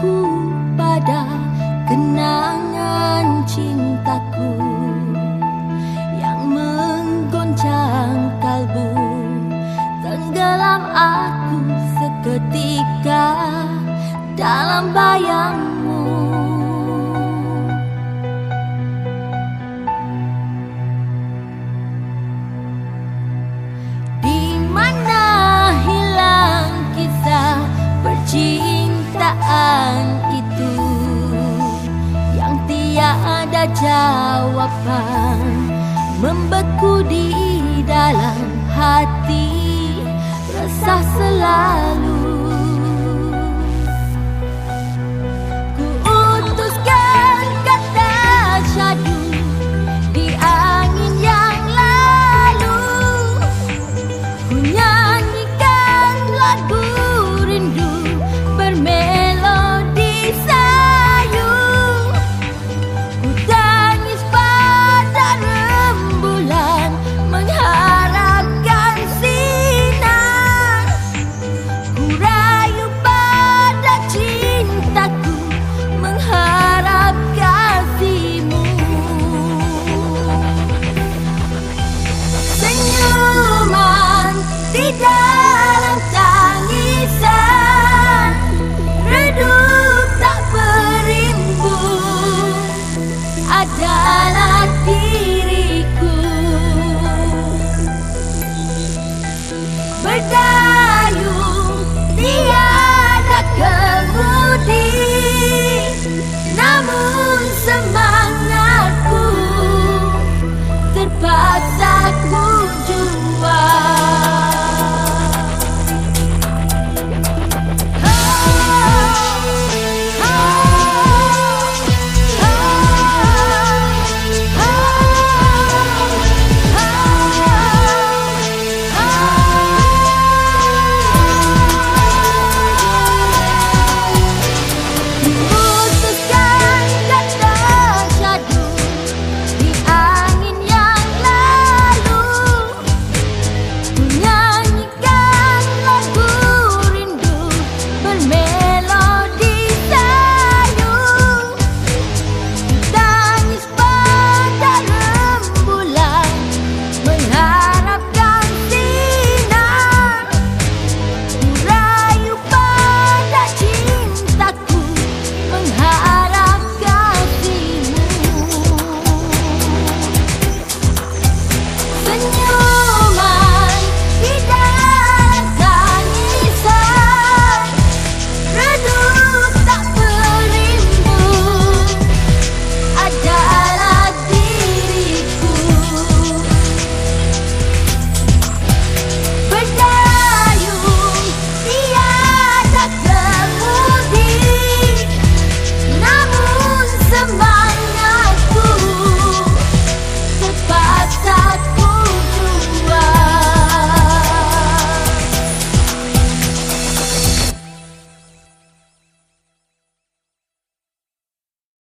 aku pada kenangan cintaku yang menggoncang kalbu. Tenggelam aku seketika dalam bayangmu itu yang tiada jawaban membeku di dalam hati resah selalu